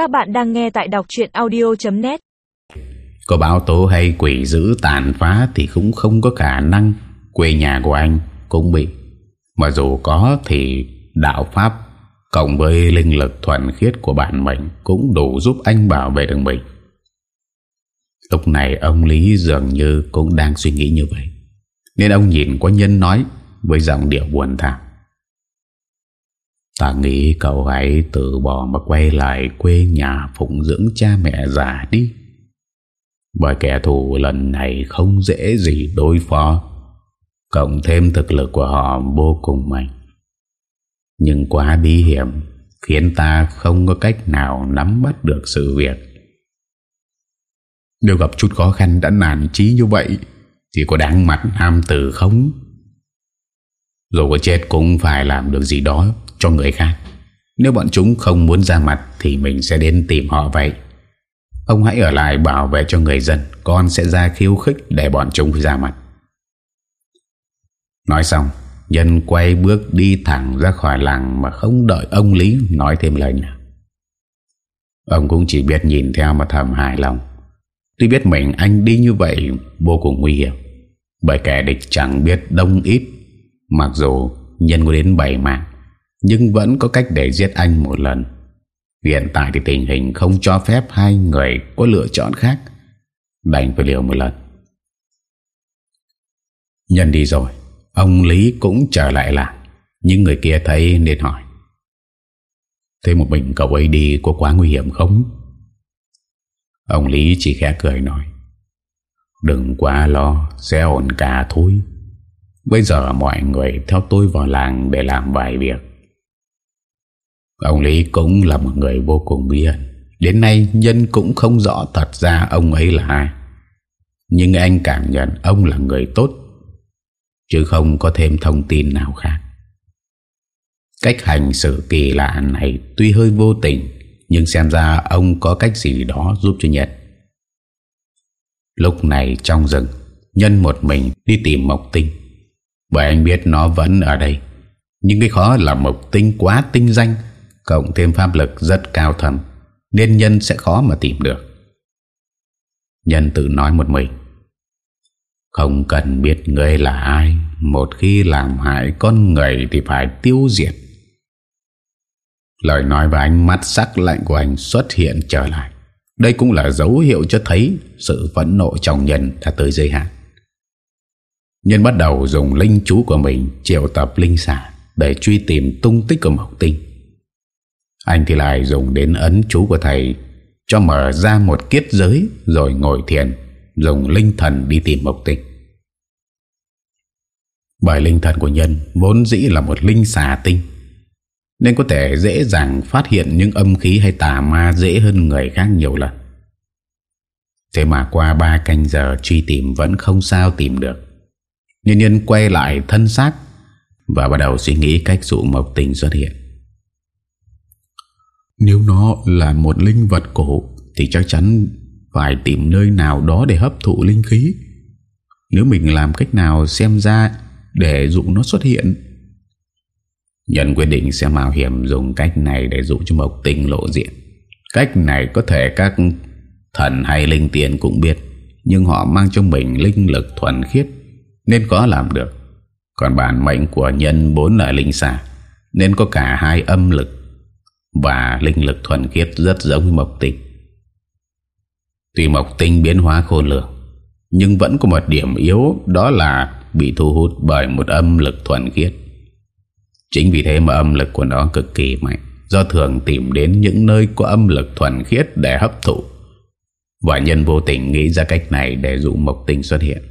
Các bạn đang nghe tại đọc chuyện audio.net Có báo tố hay quỷ dữ tàn phá thì cũng không có khả năng quê nhà của anh cũng bị. Mà dù có thì đạo Pháp cộng với linh lực thuần khiết của bản mệnh cũng đủ giúp anh bảo vệ được mình. Lúc này ông Lý dường như cũng đang suy nghĩ như vậy. Nên ông nhìn qua nhân nói với giọng điệu buồn thảm. Ta nghĩ cậu hãy từ bỏ mà quay lại quê nhà phụng dưỡng cha mẹ già đi. Bởi kẻ thù lần này không dễ gì đối phó. Cộng thêm thực lực của họ vô cùng mạnh. Nhưng quá bí hiểm, khiến ta không có cách nào nắm bắt được sự việc. Nếu gặp chút khó khăn đã nản trí như vậy, thì có đáng mặt nam tử không? Dù có chết cũng phải làm được gì đó cho người khác. Nếu bọn chúng không muốn ra mặt Thì mình sẽ đến tìm họ vậy. Ông hãy ở lại bảo vệ cho người dân, Con sẽ ra khiêu khích Để bọn chúng ra mặt. Nói xong, Nhân quay bước đi thẳng ra khỏi làng Mà không đợi ông Lý nói thêm lời nào. Ông cũng chỉ biết nhìn theo mà thầm hài lòng. Tuy biết mình anh đi như vậy Vô cùng nguy hiểm, Bởi kẻ địch chẳng biết đông ít, Mặc dù nhân có đến bảy mạng. Nhưng vẫn có cách để giết anh một lần. Hiện tại thì tình hình không cho phép hai người có lựa chọn khác. Đành phải liều một lần. Nhân đi rồi. Ông Lý cũng trở lại là Những người kia thấy nên hỏi. Thế một mình cậu ấy đi có quá nguy hiểm không? Ông Lý chỉ khẽ cười nói. Đừng quá lo, Sẽ ổn cả thôi. Bây giờ mọi người theo tôi vào làng để làm vài việc. Ông Lý cũng là một người vô cùng bí ẩn. Đến nay nhân cũng không rõ thật ra ông ấy là ai. Nhưng anh cảm nhận ông là người tốt, chứ không có thêm thông tin nào khác. Cách hành xử kỳ lạ này tuy hơi vô tình, nhưng xem ra ông có cách gì đó giúp cho Nhật. Lúc này trong rừng, nhân một mình đi tìm Mộc Tinh. Bởi anh biết nó vẫn ở đây Nhưng cái khó là mộc tinh quá tinh danh Cộng thêm pháp lực rất cao thầm Nên nhân sẽ khó mà tìm được. Nhân tự nói một mình, Không cần biết người là ai, Một khi làm hại con người Thì phải tiêu diệt. Lời nói và ánh mắt sắc lạnh của anh xuất hiện trở lại. Đây cũng là dấu hiệu cho thấy Sự phẫn nộ trong nhân đã tới giới hạn. Nhân bắt đầu dùng linh chú của mình triệu tập linh xả để truy tìm tung tích của Mộc Tinh. Anh thì lại dùng đến ấn chú của thầy, cho mở ra một kiết giới rồi ngồi thiền, dùng linh thần đi tìm Mộc Tinh. Bởi linh thần của nhân vốn dĩ là một linh xà tinh, nên có thể dễ dàng phát hiện những âm khí hay tà ma dễ hơn người khác nhiều lần. Thế mà qua ba canh giờ truy tìm vẫn không sao tìm được. Nhân nhân quay lại thân xác Và bắt đầu suy nghĩ cách dụ mộc tình xuất hiện nếu nó là một linh vật cổ, Thì chắc chắn phải tìm nơi nào đó để hấp thụ linh khí. Nếu mình làm cách nào xem ra để dụ nó xuất hiện. Nhân quyết định sẽ mạo hiểm dùng cách này để dụ cho mộc tình lộ diện. Cách này có thể các thần hay linh tiền cũng biết, Nhưng họ mang trong mình linh lực thuần khiết, nên có làm được. Còn bản mệnh của nhân bốn là linh xà, Nên có cả hai âm lực. Và linh lực thuần khiết rất giống với mộc tinh. Tuy mộc tinh biến hóa khôn lường Nhưng vẫn có một điểm yếu, Đó là bị thu hút bởi một âm lực thuần khiết. Chính vì thế mà âm lực của nó cực kỳ mạnh, Do thường tìm đến những nơi có âm lực thuần khiết để hấp thụ. Và nhân vô tình nghĩ ra cách này để dụ mộc tinh xuất hiện.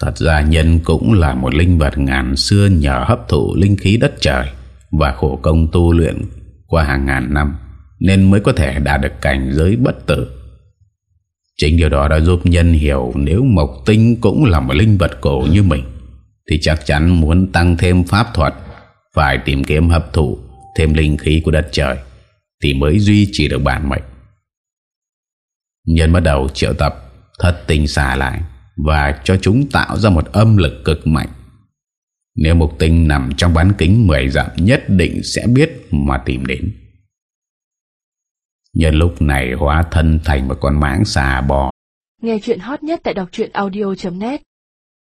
Thật ra nhân cũng là một linh vật ngàn xưa nhờ hấp thụ linh khí đất trời và khổ công tu luyện qua hàng ngàn năm, nên mới có thể đạt được cảnh giới bất tử. Chính điều đó đã giúp nhân hiểu nếu Mộc Tinh cũng là một linh vật cổ như mình, thì chắc chắn muốn tăng thêm pháp thuật, phải tìm kiếm hấp thụ thêm linh khí của đất trời, thì mới duy trì được bản mệnh. Nhân bắt đầu triệu tập, thất tinh xà lại và cho chúng tạo ra một âm lực cực mạnh. Nếu mục tinh nằm trong bán kính 10 dặm, nhất định sẽ biết mà tìm đến. Nhân lúc này hóa thân thành một con mãng xà bò Nghe chuyện hot nhất tại đọc audio.net